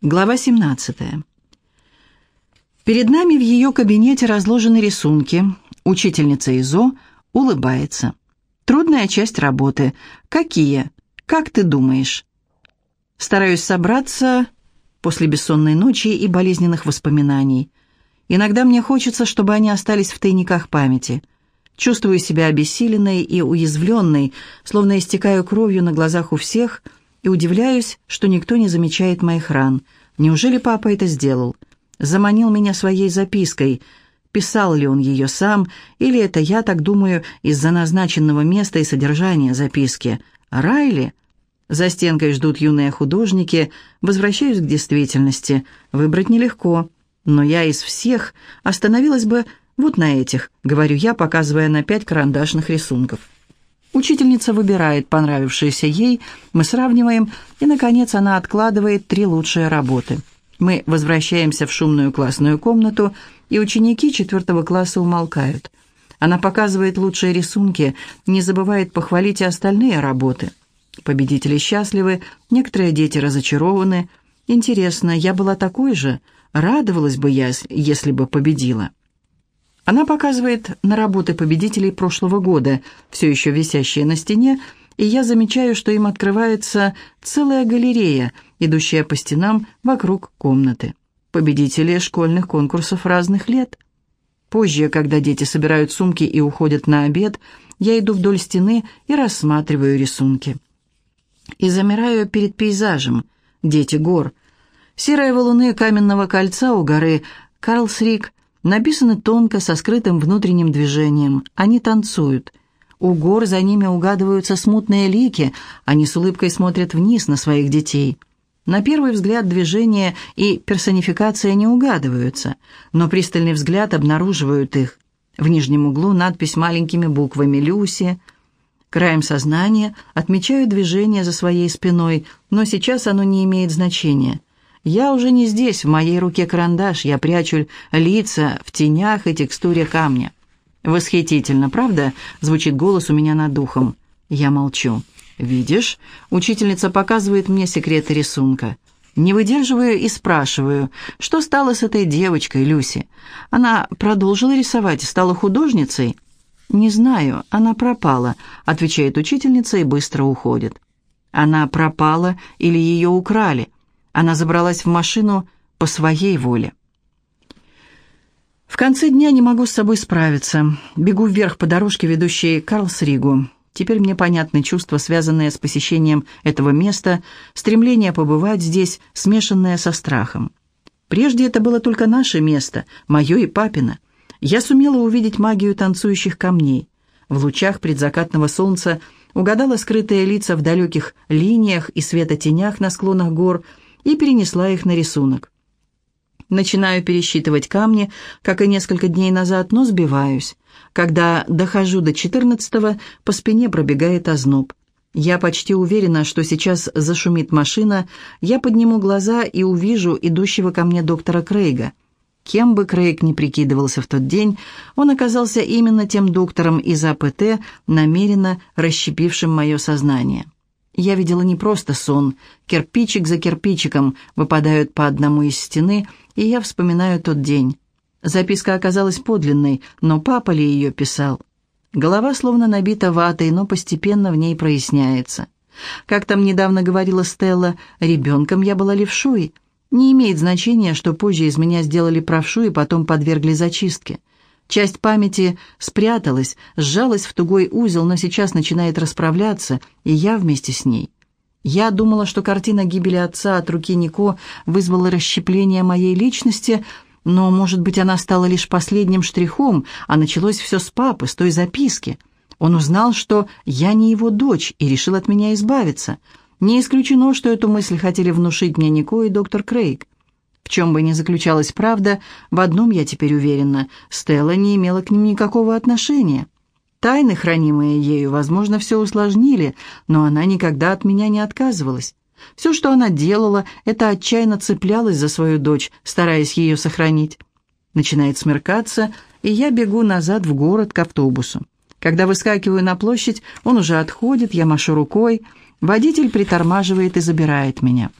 Глава 17. Перед нами в ее кабинете разложены рисунки. Учительница ИЗО улыбается. Трудная часть работы. Какие? Как ты думаешь? Стараюсь собраться после бессонной ночи и болезненных воспоминаний. Иногда мне хочется, чтобы они остались в тайниках памяти. Чувствую себя обессиленной и уязвленной, словно истекаю кровью на глазах у всех – и удивляюсь, что никто не замечает моих ран. Неужели папа это сделал? Заманил меня своей запиской. Писал ли он ее сам, или это я так думаю из-за назначенного места и содержания записки? Райли? За стенкой ждут юные художники. Возвращаюсь к действительности. Выбрать нелегко. Но я из всех остановилась бы вот на этих, говорю я, показывая на пять карандашных рисунков. Учительница выбирает понравившиеся ей, мы сравниваем, и, наконец, она откладывает три лучшие работы. Мы возвращаемся в шумную классную комнату, и ученики четвертого класса умолкают. Она показывает лучшие рисунки, не забывает похвалить и остальные работы. Победители счастливы, некоторые дети разочарованы. Интересно, я была такой же? Радовалась бы я, если бы победила. Она показывает на работы победителей прошлого года, все еще висящие на стене, и я замечаю, что им открывается целая галерея, идущая по стенам вокруг комнаты. Победители школьных конкурсов разных лет. Позже, когда дети собирают сумки и уходят на обед, я иду вдоль стены и рассматриваю рисунки. И замираю перед пейзажем. Дети гор. Серые валуны каменного кольца у горы Карлсрик написаны тонко, со скрытым внутренним движением. Они танцуют. У гор за ними угадываются смутные лики, они с улыбкой смотрят вниз на своих детей. На первый взгляд движение и персонификация не угадываются, но пристальный взгляд обнаруживают их. В нижнем углу надпись маленькими буквами «Люси». Краем сознания отмечаю движение за своей спиной, но сейчас оно не имеет значения – я уже не здесь, в моей руке карандаш, я прячу лица в тенях и текстуре камня. «Восхитительно, правда?» — звучит голос у меня над духом. Я молчу. «Видишь?» — учительница показывает мне секреты рисунка. Не выдерживаю и спрашиваю, что стало с этой девочкой, Люси? Она продолжила рисовать стала художницей? «Не знаю, она пропала», — отвечает учительница и быстро уходит. «Она пропала или ее украли?» Она забралась в машину по своей воле. В конце дня не могу с собой справиться. Бегу вверх по дорожке, ведущей Карлсригу. Теперь мне понятны чувства, связанные с посещением этого места, стремление побывать здесь, смешанное со страхом. Прежде это было только наше место, мое и папино. Я сумела увидеть магию танцующих камней. В лучах предзакатного солнца угадала скрытые лица в далеких линиях и светотенях на склонах гор – и перенесла их на рисунок. Начинаю пересчитывать камни, как и несколько дней назад, но сбиваюсь. Когда дохожу до четырнадцатого, по спине пробегает озноб. Я почти уверена, что сейчас зашумит машина, я подниму глаза и увижу идущего ко мне доктора Крейга. Кем бы Крейг ни прикидывался в тот день, он оказался именно тем доктором из АПТ, намеренно расщепившим мое сознание. Я видела не просто сон. Кирпичик за кирпичиком выпадают по одному из стены, и я вспоминаю тот день. Записка оказалась подлинной, но папа ли ее писал? Голова словно набита ватой, но постепенно в ней проясняется. Как там недавно говорила Стелла, ребенком я была левшой. Не имеет значения, что позже из меня сделали правшу и потом подвергли зачистке. Часть памяти спряталась, сжалась в тугой узел, но сейчас начинает расправляться, и я вместе с ней. Я думала, что картина гибели отца от руки Нико вызвала расщепление моей личности, но, может быть, она стала лишь последним штрихом, а началось все с папы, с той записки. Он узнал, что я не его дочь, и решил от меня избавиться. Не исключено, что эту мысль хотели внушить мне Нико и доктор Крейг. В чем бы ни заключалась правда, в одном я теперь уверена, Стелла не имела к ним никакого отношения. Тайны, хранимые ею, возможно, все усложнили, но она никогда от меня не отказывалась. Все, что она делала, это отчаянно цеплялась за свою дочь, стараясь ее сохранить. Начинает смеркаться, и я бегу назад в город к автобусу. Когда выскакиваю на площадь, он уже отходит, я машу рукой. Водитель притормаживает и забирает меня.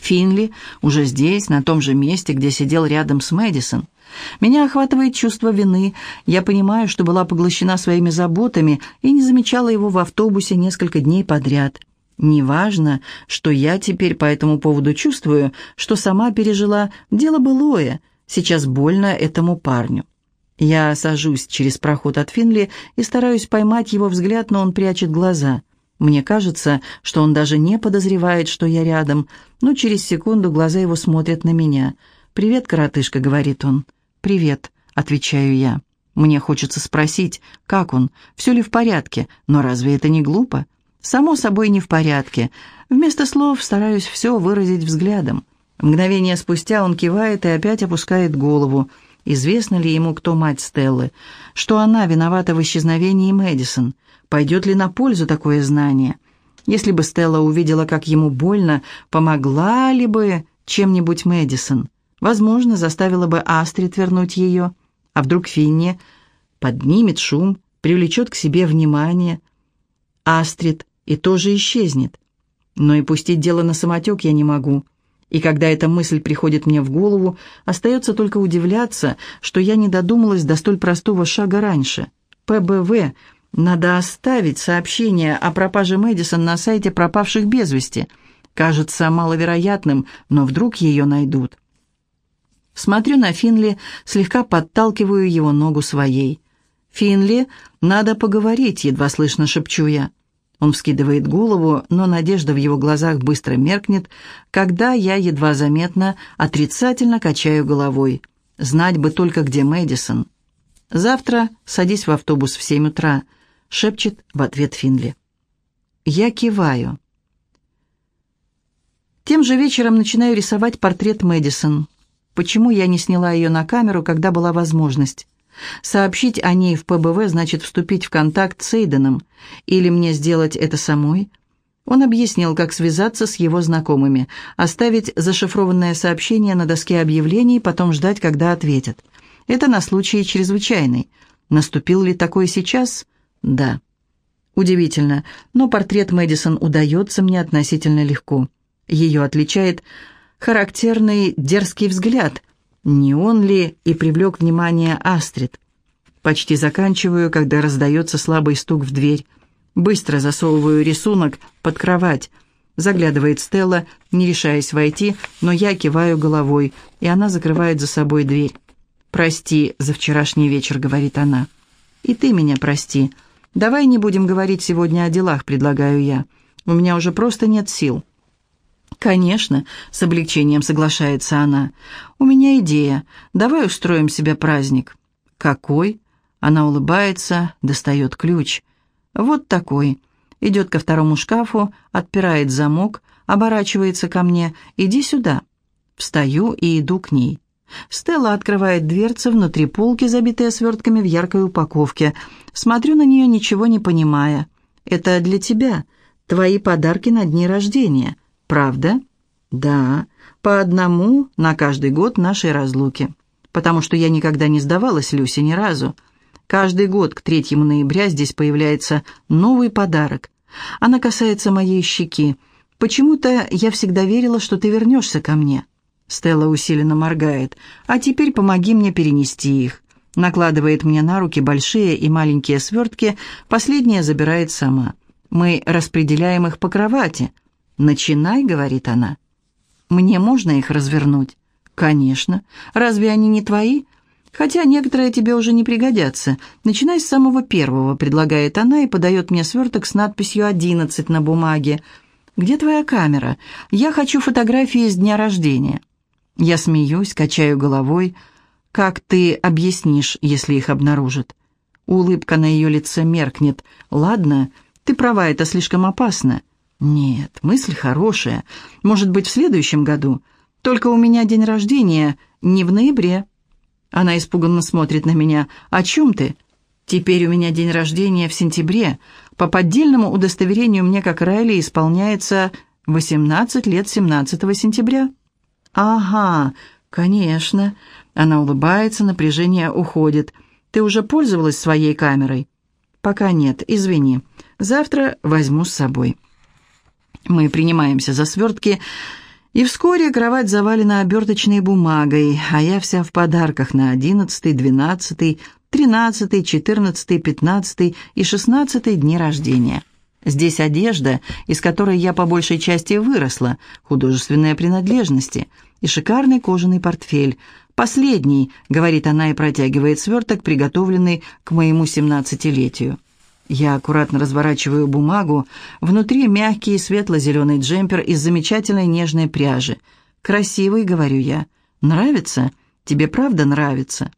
Финли уже здесь, на том же месте, где сидел рядом с Мэдисон. Меня охватывает чувство вины. Я понимаю, что была поглощена своими заботами и не замечала его в автобусе несколько дней подряд. Неважно, что я теперь по этому поводу чувствую, что сама пережила дело былое. Сейчас больно этому парню. Я сажусь через проход от Финли и стараюсь поймать его взгляд, но он прячет глаза. Мне кажется, что он даже не подозревает, что я рядом, но через секунду глаза его смотрят на меня. «Привет, коротышка», — говорит он. «Привет», — отвечаю я. Мне хочется спросить, как он, все ли в порядке, но разве это не глупо? Само собой, не в порядке. Вместо слов стараюсь все выразить взглядом. Мгновение спустя он кивает и опять опускает голову. Известно ли ему, кто мать Стеллы? Что она виновата в исчезновении Мэдисон? Пойдет ли на пользу такое знание? Если бы Стелла увидела, как ему больно, помогла ли бы чем-нибудь Мэдисон? Возможно, заставила бы Астрид вернуть ее. А вдруг Финни поднимет шум, привлечет к себе внимание. Астрид и тоже исчезнет. Но и пустить дело на самотек я не могу. И когда эта мысль приходит мне в голову, остается только удивляться, что я не додумалась до столь простого шага раньше. ПБВ. Надо оставить сообщение о пропаже Мэдисон на сайте пропавших без вести. Кажется маловероятным, но вдруг ее найдут. Смотрю на Финли, слегка подталкиваю его ногу своей. «Финли, надо поговорить», — едва слышно шепчу я. Он вскидывает голову, но надежда в его глазах быстро меркнет, когда я едва заметно отрицательно качаю головой. Знать бы только, где Мэдисон. «Завтра садись в автобус в семь утра», — шепчет в ответ Финли. Я киваю. Тем же вечером начинаю рисовать портрет Мэдисон. Почему я не сняла ее на камеру, когда была возможность? Сообщить о ней в ПБВ значит вступить в контакт с Эйденом. Или мне сделать это самой? Он объяснил, как связаться с его знакомыми, оставить зашифрованное сообщение на доске объявлений, потом ждать, когда ответят. Это на случай чрезвычайный. Наступил ли такой сейчас? Да. Удивительно, но портрет Мэдисон удается мне относительно легко. Ее отличает характерный дерзкий взгляд, не он ли и привлек внимание Астрид. Почти заканчиваю, когда раздается слабый стук в дверь. Быстро засовываю рисунок под кровать. Заглядывает Стелла, не решаясь войти, но я киваю головой, и она закрывает за собой дверь. «Прости за вчерашний вечер», — говорит она. «И ты меня прости. Давай не будем говорить сегодня о делах», — предлагаю я. «У меня уже просто нет сил». «Конечно», — с облегчением соглашается она. «У меня идея. Давай устроим себе праздник». «Какой?» Она улыбается, достает ключ. «Вот такой». Идет ко второму шкафу, отпирает замок, оборачивается ко мне. «Иди сюда». Встаю и иду к ней. Стелла открывает дверцы, внутри полки, забитые свертками в яркой упаковке. Смотрю на нее, ничего не понимая. «Это для тебя. Твои подарки на дни рождения. «Правда?» «Да, по одному на каждый год нашей разлуки. Потому что я никогда не сдавалась Люсе ни разу. Каждый год к 3 ноября здесь появляется новый подарок. Она касается моей щеки. Почему-то я всегда верила, что ты вернешься ко мне». Стелла усиленно моргает. «А теперь помоги мне перенести их». Накладывает мне на руки большие и маленькие свертки, последние забирает сама. Мы распределяем их по кровати. «Начинай», — говорит она. «Мне можно их развернуть?» «Конечно. Разве они не твои?» «Хотя некоторые тебе уже не пригодятся. Начинай с самого первого», — предлагает она и подает мне сверток с надписью «одиннадцать» на бумаге. «Где твоя камера? Я хочу фотографии с дня рождения». Я смеюсь, качаю головой. «Как ты объяснишь, если их обнаружат?» Улыбка на ее лице меркнет. «Ладно, ты права, это слишком опасно. Нет, мысль хорошая. Может быть, в следующем году. Только у меня день рождения не в ноябре. Она испуганно смотрит на меня. «О чем ты?» «Теперь у меня день рождения в сентябре. По поддельному удостоверению мне, как Райли, исполняется 18 лет 17 сентября». «Ага, конечно». Она улыбается, напряжение уходит. «Ты уже пользовалась своей камерой?» «Пока нет, извини. Завтра возьму с собой». Мы принимаемся за свертки. И вскоре кровать завалена оберточной бумагой, а я вся в подарках на одиннадцатый, двенадцатый, тринадцатый, четырнадцатый, пятнадцатый и шестнадцатый дни рождения. Здесь одежда, из которой я по большей части выросла, художественные принадлежности и шикарный кожаный портфель. Последний, говорит она и протягивает сверток, приготовленный к моему семнадцатилетию. Я аккуратно разворачиваю бумагу. Внутри мягкий светло-зеленый джемпер из замечательной нежной пряжи. «Красивый», — говорю я. «Нравится? Тебе правда нравится?»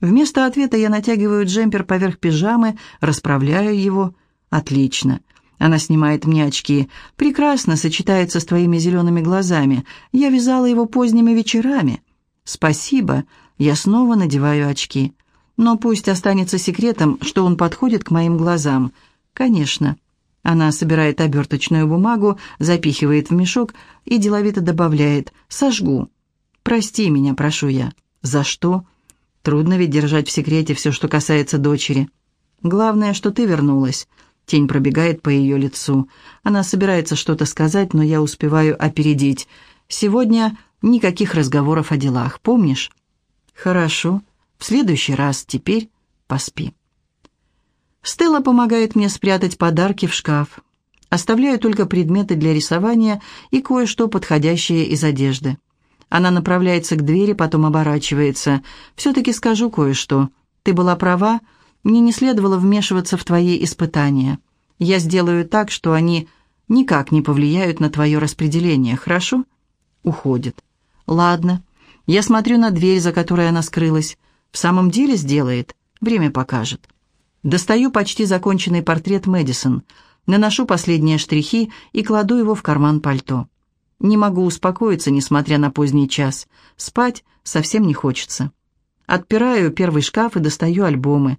Вместо ответа я натягиваю джемпер поверх пижамы, расправляю его. «Отлично. Она снимает мне очки. Прекрасно сочетается с твоими зелеными глазами. Я вязала его поздними вечерами. Спасибо. Я снова надеваю очки. Но пусть останется секретом, что он подходит к моим глазам. Конечно. Она собирает оберточную бумагу, запихивает в мешок и деловито добавляет «сожгу». «Прости меня, прошу я». «За что?» «Трудно ведь держать в секрете все, что касается дочери». «Главное, что ты вернулась». Тень пробегает по ее лицу. Она собирается что-то сказать, но я успеваю опередить. «Сегодня никаких разговоров о делах, помнишь?» «Хорошо. В следующий раз. Теперь поспи». Стелла помогает мне спрятать подарки в шкаф. Оставляю только предметы для рисования и кое-что подходящее из одежды. Она направляется к двери, потом оборачивается. «Все-таки скажу кое-что. Ты была права, мне не следовало вмешиваться в твои испытания. Я сделаю так, что они никак не повлияют на твое распределение, хорошо?» Уходит. «Ладно. Я смотрю на дверь, за которой она скрылась. В самом деле сделает. Время покажет». Достаю почти законченный портрет Мэдисон, наношу последние штрихи и кладу его в карман пальто. Не могу успокоиться, несмотря на поздний час. Спать совсем не хочется. Отпираю первый шкаф и достаю альбомы.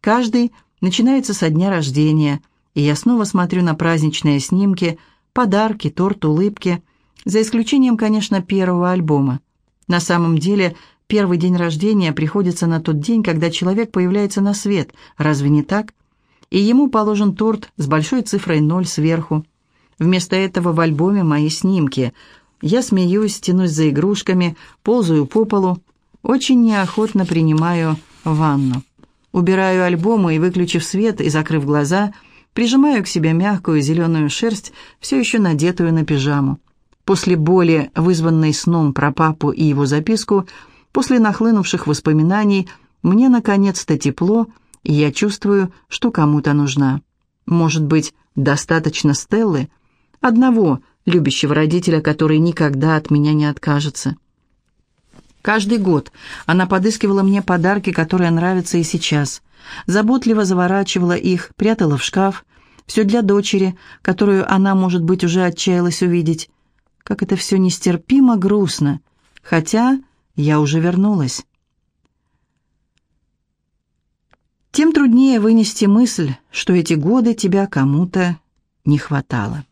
Каждый начинается со дня рождения, и я снова смотрю на праздничные снимки, подарки, торт, улыбки, за исключением, конечно, первого альбома. На самом деле, первый день рождения приходится на тот день, когда человек появляется на свет, разве не так? И ему положен торт с большой цифрой ноль сверху. Вместо этого в альбоме мои снимки. Я смеюсь, тянусь за игрушками, ползаю по полу, очень неохотно принимаю ванну. Убираю альбомы и, выключив свет и закрыв глаза, прижимаю к себе мягкую зеленую шерсть, все еще надетую на пижаму. После боли, вызванной сном про папу и его записку, после нахлынувших воспоминаний, мне наконец-то тепло, и я чувствую, что кому-то нужна. Может быть, достаточно Стеллы, одного любящего родителя, который никогда от меня не откажется. Каждый год она подыскивала мне подарки, которые нравятся и сейчас. Заботливо заворачивала их, прятала в шкаф. Все для дочери, которую она, может быть, уже отчаялась увидеть. Как это все нестерпимо грустно. Хотя я уже вернулась. Тем труднее вынести мысль, что эти годы тебя кому-то не хватало.